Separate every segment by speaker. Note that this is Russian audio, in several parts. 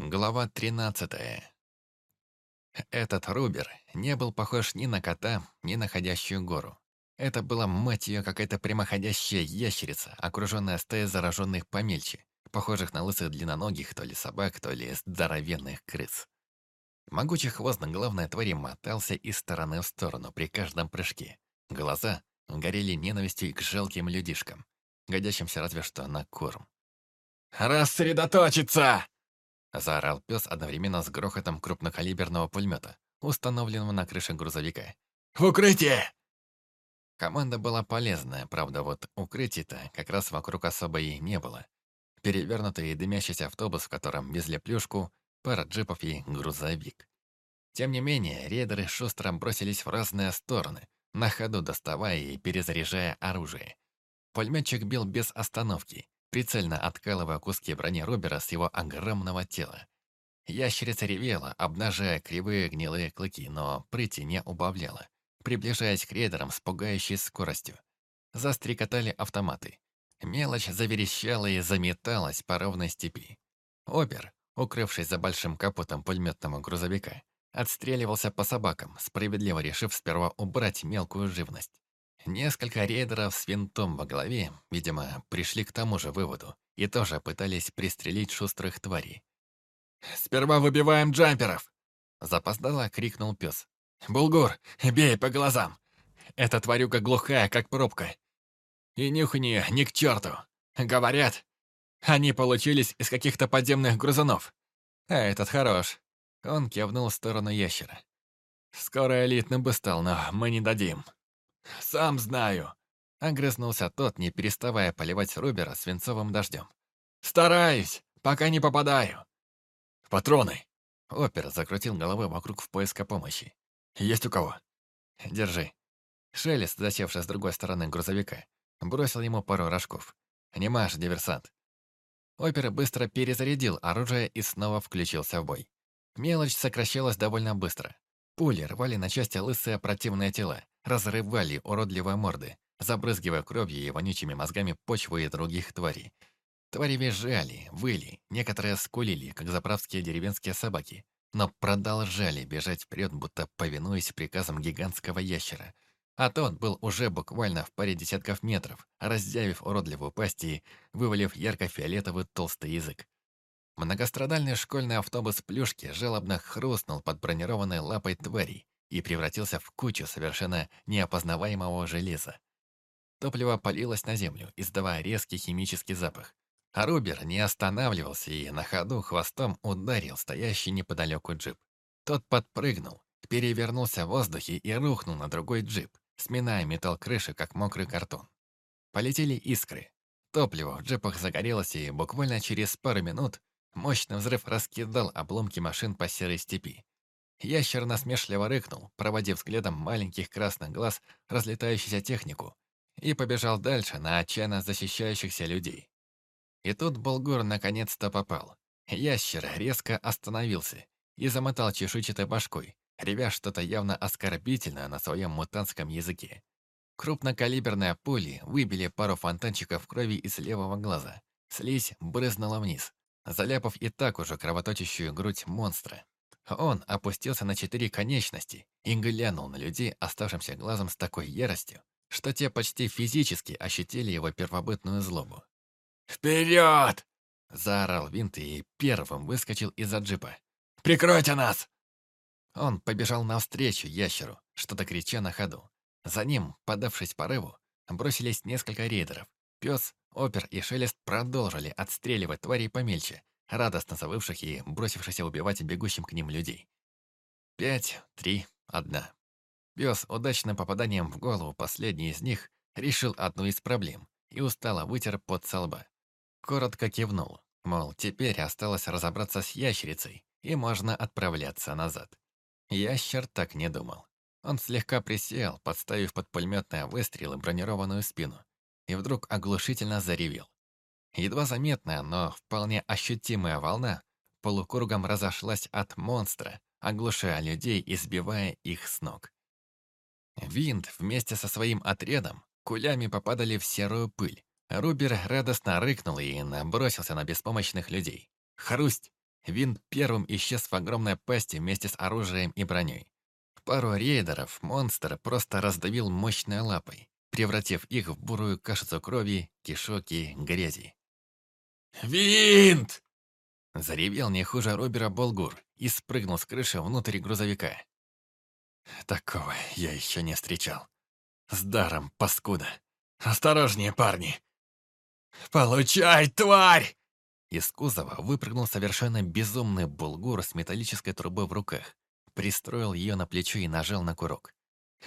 Speaker 1: Глава 13. Этот Рубер не был похож ни на кота, ни на ходящую гору. Это была, мать ее, какая-то прямоходящая ящерица, окруженная стаей зараженных помельче, похожих на лысых длинноногих то ли собак, то ли здоровенных крыс. Могучий хвост на главной твари мотался из стороны в сторону при каждом прыжке. Глаза горели ненавистью к жалким людишкам, годящимся разве что на корм.
Speaker 2: «Рассредоточиться!»
Speaker 1: Заорал пес одновременно с грохотом крупнокалиберного пулемета, установленного на крыше грузовика.
Speaker 2: «В укрытие!»
Speaker 1: Команда была полезная, правда, вот укрытий-то как раз вокруг особо и не было. Перевернутый и дымящийся автобус, в котором везли плюшку, пара джипов и грузовик. Тем не менее, рейдеры шустро бросились в разные стороны, на ходу доставая и перезаряжая оружие. Пулеметчик бил без остановки, прицельно откалывая куски брони Робера с его огромного тела. Ящерица ревела, обнажая кривые гнилые клыки, но прыти не убавляла, приближаясь к рейдерам с пугающей скоростью. Застрекотали автоматы. Мелочь заверещала и заметалась по ровной степи. Обер, укрывшись за большим капотом пулеметного грузовика, отстреливался по собакам, справедливо решив сперва убрать мелкую живность. Несколько рейдеров с винтом во голове, видимо, пришли к тому же выводу и тоже пытались пристрелить шустрых тварей.
Speaker 2: «Сперва выбиваем джамперов!»
Speaker 1: Запоздало крикнул пес.
Speaker 2: «Булгур, бей по глазам! Эта тварюка глухая, как пробка. И нюх у нее ни к черту. Говорят, они получились из каких-то подземных грузунов.
Speaker 1: А этот хорош. Он кивнул в сторону ящера.
Speaker 2: Скоро элитным бы стал, но мы не дадим.
Speaker 1: «Сам знаю», — огрызнулся тот, не переставая поливать Рубера свинцовым дождем.
Speaker 2: «Стараюсь, пока не попадаю».
Speaker 1: «Патроны!» Опер закрутил головой вокруг в поиске помощи.
Speaker 2: «Есть у кого?»
Speaker 1: «Держи». Шелест, засевший с другой стороны грузовика, бросил ему пару рожков. «Не маш, диверсант». Опер быстро перезарядил оружие и снова включился в бой. Мелочь сокращалась довольно быстро. Пули рвали на части лысые противные тела, разрывали уродливые морды, забрызгивая кровью и вонючими мозгами почву и других тварей. Твари визжали, выли, некоторые скулили, как заправские деревенские собаки, но продолжали бежать вперед, будто повинуясь приказам гигантского ящера. А тот был уже буквально в паре десятков метров, раздявив уродливую пасть и вывалив ярко-фиолетовый толстый язык. Многострадальный школьный автобус плюшки жалобно хрустнул под бронированной лапой тварей, и превратился в кучу совершенно неопознаваемого железа. Топливо полилось на землю, издавая резкий химический запах. А Рубер не останавливался и на ходу хвостом ударил стоящий неподалеку джип. Тот подпрыгнул, перевернулся в воздухе и рухнул на другой джип, сминая металл крыши, как мокрый картон. Полетели искры. Топливо в джипах загорелось, и буквально через пару минут мощный взрыв раскидал обломки машин по серой степи. Ящер насмешливо рыкнул, проводив взглядом маленьких красных глаз разлетающуюся технику, и побежал дальше на отчаянно защищающихся людей. И тут Болгур наконец-то попал. Ящер резко остановился и замотал чешуйчатой башкой, ревя что-то явно оскорбительное на своем мутантском языке. Крупнокалиберные пули выбили пару фонтанчиков крови из левого глаза. Слизь брызнула вниз, заляпав и так уже кровоточащую грудь монстра. Он опустился на четыре конечности и глянул на людей, оставшимся глазом с такой яростью, что те почти физически ощутили его первобытную злобу.
Speaker 2: «Вперед!»
Speaker 1: — заорал Винт и первым выскочил из-за джипа.
Speaker 2: «Прикройте нас!»
Speaker 1: Он побежал навстречу ящеру, что-то крича на ходу. За ним, подавшись порыву, бросились несколько рейдеров. Пес, Опер и Шелест продолжили отстреливать тварей помельче, радостно завывших и бросившихся убивать бегущим к ним людей. Пять, три, одна. Пес удачным попаданием в голову последний из них решил одну из проблем и устало вытер под со лба. Коротко кивнул, мол, теперь осталось разобраться с ящерицей, и можно отправляться назад. Ящер так не думал. Он слегка присел, подставив под пулеметные выстрелы бронированную спину, и вдруг оглушительно заревел. Едва заметная, но вполне ощутимая волна полукругом разошлась от монстра, оглушая людей и сбивая их с ног. Винт вместе со своим отрядом кулями попадали в серую пыль. Рубер радостно рыкнул и набросился на беспомощных людей. Хрусть! Винт первым исчез в огромной пасти вместе с оружием и броней. Пару рейдеров монстр просто раздавил мощной лапой, превратив их в бурую кашицу крови, кишок и грязи.
Speaker 2: «Винт!»
Speaker 1: Заревел не хуже Робера Болгур и спрыгнул с крыши внутрь грузовика. Такого я еще не встречал. С даром, паскуда.
Speaker 2: «Осторожнее, парни!» «Получай, тварь!»
Speaker 1: Из кузова выпрыгнул совершенно безумный булгур с металлической трубой в руках. Пристроил ее на плечо и нажал на курок.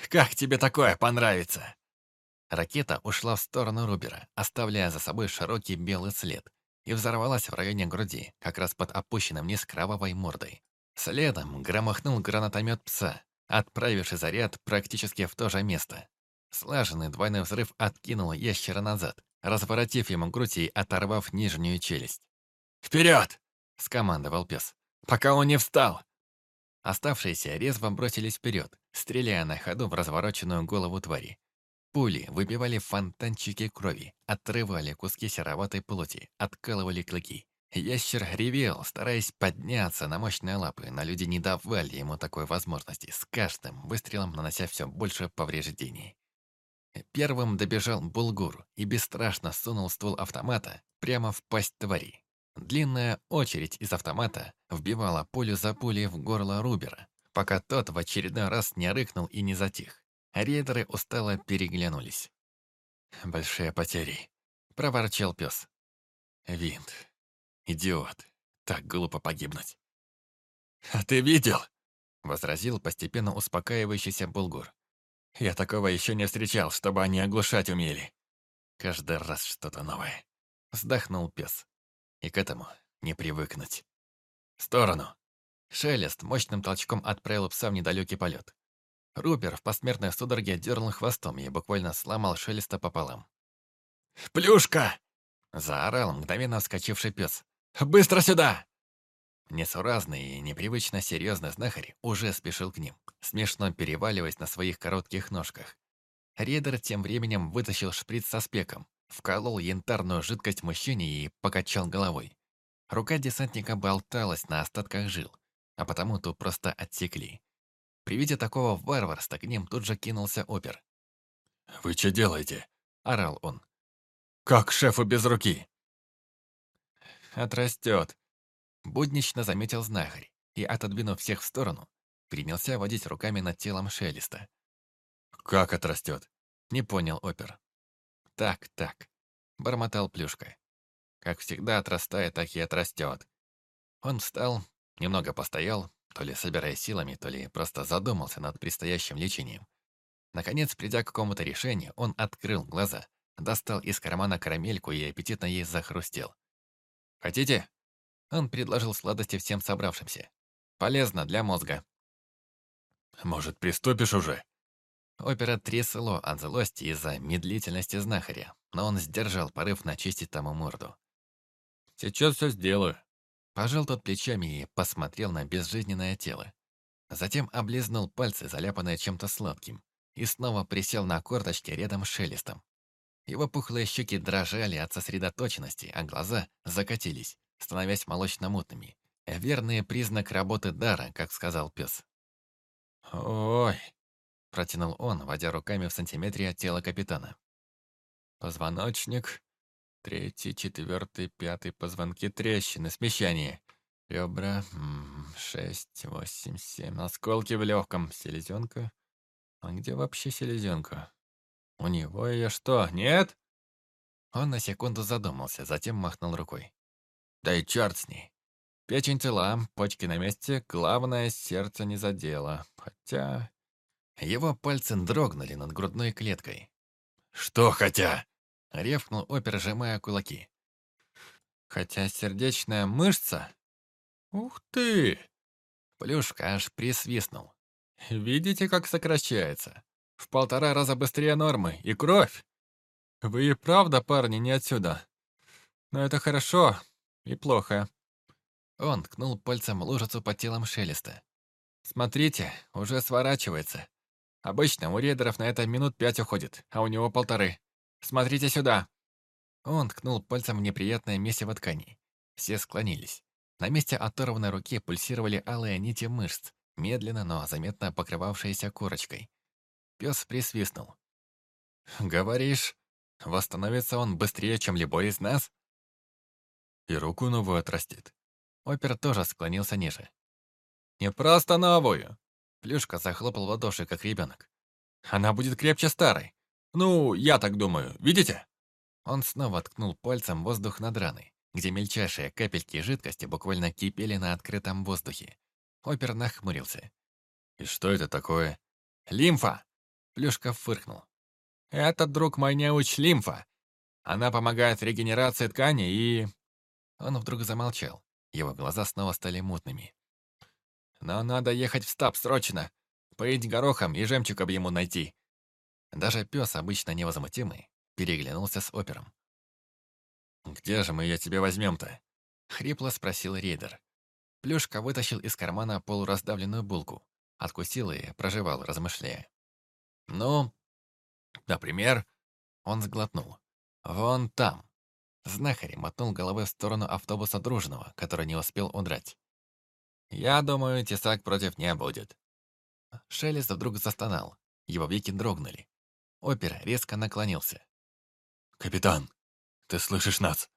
Speaker 2: «Как тебе такое понравится?»
Speaker 1: Ракета ушла в сторону Рубера, оставляя за собой широкий белый след, и взорвалась в районе груди, как раз под опущенным вниз кровавой мордой. Следом громыхнул гранатомет пса, отправивший заряд практически в то же место. Слаженный двойной взрыв откинул ящера назад, разворотив ему грудь и оторвав нижнюю челюсть.
Speaker 2: «Вперед!»
Speaker 1: — скомандовал пес.
Speaker 2: «Пока он не встал!»
Speaker 1: Оставшиеся резво бросились вперед, стреляя на ходу в развороченную голову твари. Пули выбивали фонтанчики крови, отрывали куски сероватой плоти, откалывали клыки. Ящер ревел, стараясь подняться на мощные лапы, но люди не давали ему такой возможности, с каждым выстрелом нанося все больше повреждений. Первым добежал Булгур и бесстрашно сунул ствол автомата прямо в пасть твари. Длинная очередь из автомата вбивала пулю за пулей в горло Рубера, пока тот в очередной раз не рыкнул и не затих. Рейдеры устало переглянулись. «Большие потери», — проворчал пес. «Винт. Идиот. Так глупо погибнуть».
Speaker 2: «А ты видел?»
Speaker 1: — возразил постепенно успокаивающийся Булгур.
Speaker 2: Я такого еще не встречал, чтобы они оглушать умели.
Speaker 1: Каждый раз что-то новое. Вздохнул пес. И к этому не привыкнуть. В сторону. Шелест мощным толчком отправил пса в недалекий полет. Рупер в посмертной судороге дернул хвостом и буквально сломал Шелеста пополам.
Speaker 2: «Плюшка!»
Speaker 1: — заорал мгновенно вскочивший пес.
Speaker 2: «Быстро сюда!»
Speaker 1: Несуразный и непривычно серьезный знахарь уже спешил к ним, смешно переваливаясь на своих коротких ножках. Редер тем временем вытащил шприц со спеком, вколол янтарную жидкость мужчине и покачал головой. Рука десантника болталась на остатках жил, а потому ту просто отсекли. При виде такого варварства к ним тут же кинулся опер.
Speaker 2: «Вы что делаете?»
Speaker 1: – орал он.
Speaker 2: «Как шефу без руки?»
Speaker 1: «Отрастет», Буднично заметил знахарь и, отодвинув всех в сторону, принялся водить руками над телом Шелеста.
Speaker 2: «Как отрастет?»
Speaker 1: — не понял опер. «Так, так», — бормотал Плюшка. «Как всегда отрастает, так и отрастет». Он встал, немного постоял, то ли собирая силами, то ли просто задумался над предстоящим лечением. Наконец, придя к какому-то решению, он открыл глаза, достал из кармана карамельку и аппетитно ей захрустел. «Хотите?» Он предложил сладости всем собравшимся. Полезно для мозга.
Speaker 2: «Может, приступишь уже?»
Speaker 1: Опера трясло от злости из-за медлительности знахаря, но он сдержал порыв начистить тому морду.
Speaker 2: «Сейчас все сделаю».
Speaker 1: Пожал тот плечами и посмотрел на безжизненное тело. Затем облизнул пальцы, заляпанные чем-то сладким, и снова присел на корточки рядом с шелестом. Его пухлые щеки дрожали от сосредоточенности, а глаза закатились становясь молочно-мутными. Верный признак работы дара, как сказал пес.
Speaker 2: «Ой!»
Speaker 1: – протянул он, водя руками в сантиметре от тела капитана.
Speaker 2: «Позвоночник, третий, четвертый, пятый позвонки трещины, смещение. Ребра, шесть, восемь, семь, осколки в легком, селезенка. А где вообще селезенка? У него ее что, нет?»
Speaker 1: Он на секунду задумался, затем махнул рукой.
Speaker 2: Да и черт с ней. Печень цела, почки на месте, главное, сердце не задело. Хотя...
Speaker 1: Его пальцы дрогнули над грудной клеткой.
Speaker 2: «Что хотя?»
Speaker 1: — ревкнул опер, сжимая кулаки.
Speaker 2: «Хотя сердечная мышца...» «Ух ты!»
Speaker 1: Плюшка аж присвистнул.
Speaker 2: «Видите, как сокращается? В полтора раза быстрее нормы. И кровь! Вы и правда, парни, не отсюда. Но это хорошо, и плохо.
Speaker 1: Он ткнул пальцем лужицу под телом Шелеста.
Speaker 2: «Смотрите, уже сворачивается. Обычно у рейдеров на это минут пять уходит, а у него полторы. Смотрите сюда!»
Speaker 1: Он ткнул пальцем в неприятное месиво ткани. Все склонились. На месте оторванной руки пульсировали алые нити мышц, медленно, но заметно покрывавшиеся корочкой. Пес присвистнул. «Говоришь, восстановится он быстрее, чем любой из нас?» «И руку новую отрастит». Опер тоже склонился ниже. «Не просто новую!» Плюшка захлопал в ладоши, как ребенок. «Она будет крепче старой. Ну, я так думаю. Видите?» Он снова ткнул пальцем воздух над раной, где мельчайшие капельки жидкости буквально кипели на открытом воздухе. Опер нахмурился. «И что это такое?» «Лимфа!» Плюшка фыркнул. «Это, друг мой, неуч лимфа. Она помогает регенерации ткани и...» Он вдруг замолчал. Его глаза снова стали мутными. «Но надо ехать в стаб срочно. Поить горохом и жемчугом ему найти». Даже пес, обычно невозмутимый, переглянулся с опером. «Где же мы ее тебе возьмем-то?» — хрипло спросил рейдер. Плюшка вытащил из кармана полураздавленную булку, откусил и прожевал, размышляя. «Ну, например...» Он сглотнул. «Вон там». Знахарь мотнул головой в сторону автобуса Дружного, который не успел удрать. «Я думаю, тесак против не будет». Шелест вдруг застонал. Его веки дрогнули. Опер резко наклонился. «Капитан, ты слышишь нас?»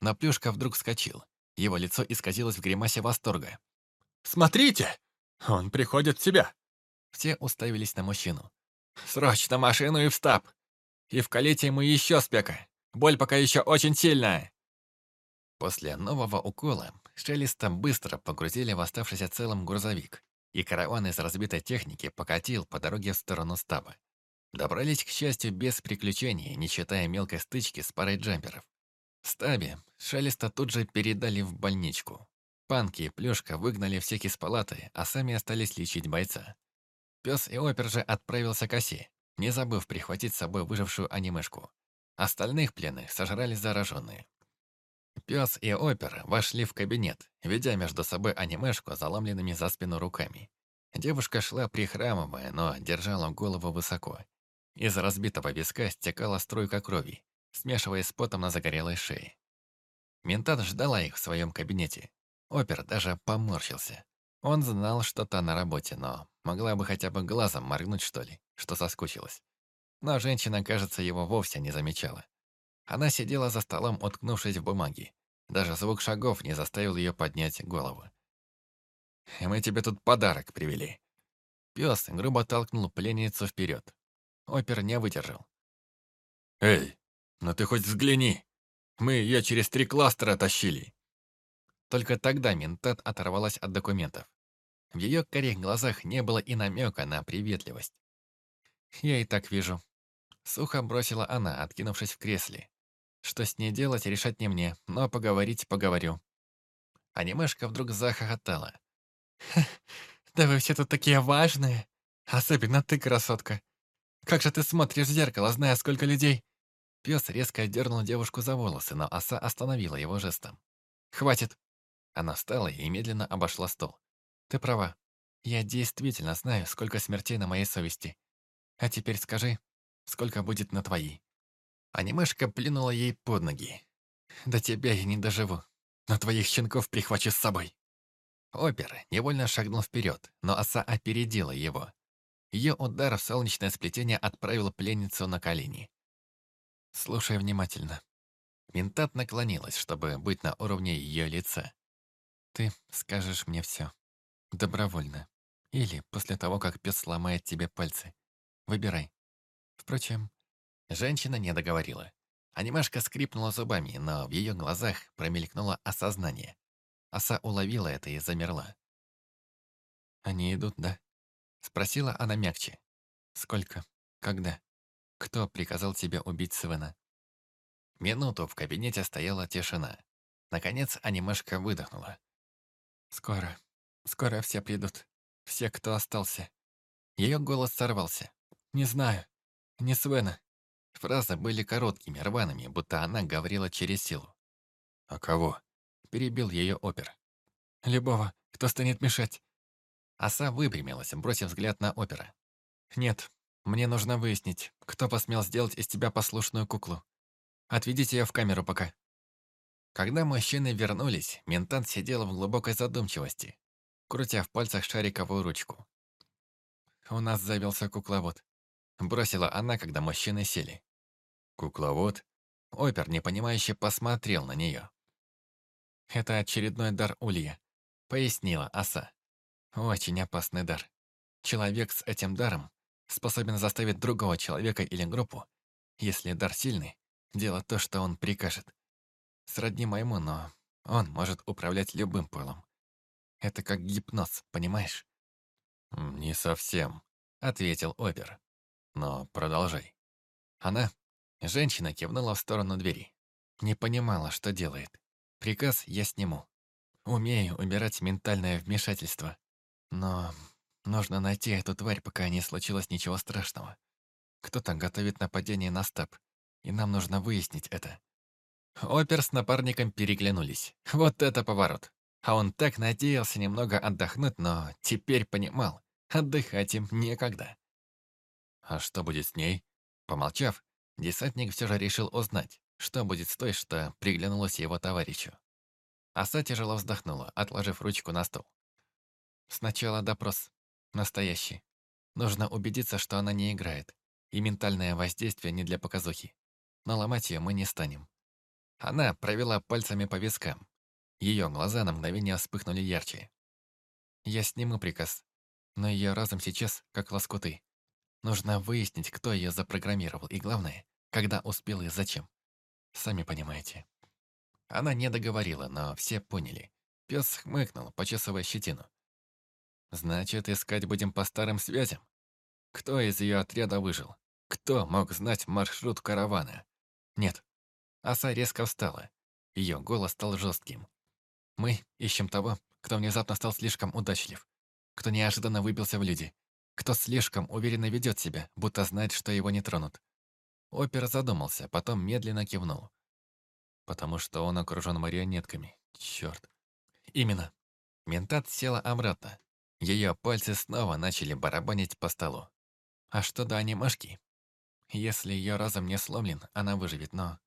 Speaker 1: Наплюшка вдруг вскочил. Его лицо исказилось в гримасе восторга. «Смотрите! Он приходит в себя!» Все уставились на мужчину. «Срочно машину и в стаб! И вкалите ему еще спека! Боль пока еще очень сильная!» После нового укола Шелеста быстро погрузили в оставшийся целым грузовик, и караван из разбитой техники покатил по дороге в сторону стаба. Добрались, к счастью, без приключений, не считая мелкой стычки с парой джамперов. В стабе Шелеста тут же передали в больничку. Панки и Плюшка выгнали всех из палаты, а сами остались лечить бойца. Пес и опер же отправился к оси, не забыв прихватить с собой выжившую анимешку. Остальных пленных сожрали зараженные. Пес и опер вошли в кабинет, ведя между собой анимешку заломленными за спину руками. Девушка шла прихрамывая, но держала голову высоко. Из разбитого виска стекала струйка крови, смешиваясь с потом на загорелой шее. Ментат ждала их в своем кабинете. Опер даже поморщился. Он знал, что та на работе, но могла бы хотя бы глазом моргнуть, что ли, что соскучилась. Но женщина, кажется, его вовсе не замечала. Она сидела за столом, уткнувшись в бумаги. Даже звук шагов не заставил ее поднять голову. «Мы тебе тут подарок привели». Пес грубо толкнул пленницу вперед. Опер не выдержал. «Эй, ну ты хоть взгляни! Мы ее через три кластера тащили!» Только тогда ментат оторвалась от документов. В ее корих глазах не было и намека на приветливость. «Я и так вижу». Сухо бросила она, откинувшись в кресле. «Что с ней делать, решать не мне, но поговорить поговорю». Анимешка вдруг захохотала. «Да вы все тут такие важные! Особенно ты, красотка! Как же ты смотришь в зеркало, зная, сколько людей...» Пес резко дернул девушку за волосы, но оса остановила его жестом. «Хватит!» Она встала и медленно обошла стол. «Ты права. Я действительно знаю, сколько смертей на моей совести. А теперь скажи, сколько будет на твоей?» Анимешка плюнула ей под ноги. «До тебя я не доживу. На твоих щенков прихвачу с собой». Опер невольно шагнул вперед, но оса опередила его. Ее удар в солнечное сплетение отправил пленницу на колени. «Слушай внимательно». Ментат наклонилась, чтобы быть на уровне ее лица. «Ты скажешь мне все. Добровольно. Или после того, как пес сломает тебе пальцы. Выбирай. Впрочем, женщина не договорила. Анимашка скрипнула зубами, но в ее глазах промелькнуло осознание. Оса уловила это и замерла. «Они идут, да?» Спросила она мягче. «Сколько? Когда? Кто приказал тебе убить Свена?» Минуту в кабинете стояла тишина. Наконец анимешка выдохнула. «Скоро. Скоро все придут. Все, кто остался». Ее голос сорвался. «Не знаю. Не Свена». Фразы были короткими, рваными, будто она говорила через силу. «А кого?» – перебил ее опер. «Любого, кто станет мешать. Оса выпрямилась, бросив взгляд на опера. «Нет, мне нужно выяснить, кто посмел сделать из тебя послушную куклу. Отведите ее в камеру пока». Когда мужчины вернулись, ментант сидел в глубокой задумчивости, крутя в пальцах шариковую ручку. «У нас завелся кукловод», — бросила она, когда мужчины сели. «Кукловод?» Опер непонимающе посмотрел на нее. «Это очередной дар Улья», — пояснила оса. «Очень опасный дар. Человек с этим даром способен заставить другого человека или группу, если дар сильный, делать то, что он прикажет. Сродни моему, но он может управлять любым полом. Это как гипноз, понимаешь?»
Speaker 2: «Не совсем», — ответил Опер. «Но продолжай».
Speaker 1: Она, женщина, кивнула в сторону двери. Не понимала, что делает. Приказ я сниму. Умею убирать ментальное вмешательство. Но нужно найти эту тварь, пока не случилось ничего страшного. Кто-то готовит нападение на стаб, и нам нужно выяснить это. Опер с напарником переглянулись. Вот это поворот. А он так надеялся немного отдохнуть, но теперь понимал, отдыхать им некогда.
Speaker 2: А что будет с ней?
Speaker 1: Помолчав, десантник все же решил узнать, что будет с той, что приглянулась его товарищу. Оса тяжело вздохнула, отложив ручку на стол. Сначала допрос. Настоящий. Нужно убедиться, что она не играет. И ментальное воздействие не для показухи. Но ломать ее мы не станем. Она провела пальцами по вискам. Ее глаза на мгновение вспыхнули ярче. Я сниму приказ, но ее разум сейчас как лоскуты. Нужно выяснить, кто ее запрограммировал, и главное, когда успел и зачем. Сами понимаете. Она не договорила, но все поняли. Пес хмыкнул, почесывая щетину. Значит, искать будем по старым связям? Кто из ее отряда выжил? Кто мог знать маршрут каравана? Нет, Аса резко встала. Ее голос стал жестким. «Мы ищем того, кто внезапно стал слишком удачлив, кто неожиданно выбился в люди, кто слишком уверенно ведет себя, будто знает, что его не тронут». Опер задумался, потом медленно кивнул. «Потому что он окружен марионетками. Черт!» «Именно». Ментат села обратно. Ее пальцы снова начали барабанить по столу. «А что до анимашки?» Если ее разум не сломлен, она выживет, но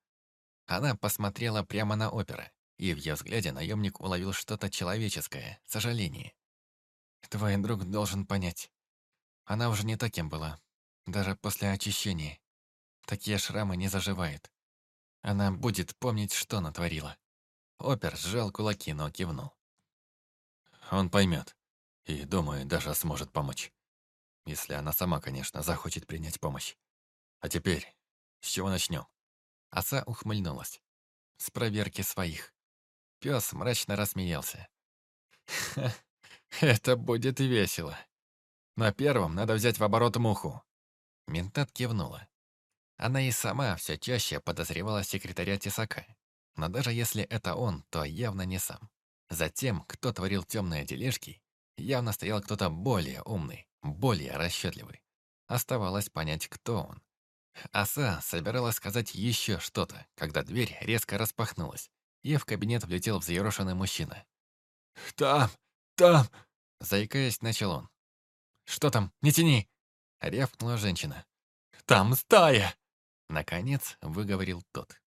Speaker 1: она посмотрела прямо на опера, и в ее взгляде наемник уловил что-то человеческое, сожаление. «Твой друг должен понять. Она уже не таким была, даже после очищения. Такие шрамы не заживают. Она будет помнить, что натворила». Опер сжал кулаки, но кивнул.
Speaker 2: «Он поймет. И, думаю, даже сможет помочь. Если она сама, конечно, захочет принять помощь. А теперь, с чего начнем?»
Speaker 1: Оса ухмыльнулась. С проверки своих. Пес мрачно рассмеялся. «Ха, это будет весело. На первом надо взять в оборот муху». Ментат кивнула. Она и сама все чаще подозревала секретаря Тесака. Но даже если это он, то явно не сам. Затем, кто творил темные дележки, явно стоял кто-то более умный, более расчетливый. Оставалось понять, кто он. Оса собиралась сказать еще что-то, когда дверь резко распахнулась, и в кабинет влетел взъерошенный мужчина.
Speaker 3: «Там! Там!»
Speaker 1: Заикаясь, начал он. «Что там? Не тяни!» — рявкнула женщина.
Speaker 3: «Там стая!»
Speaker 1: Наконец выговорил тот.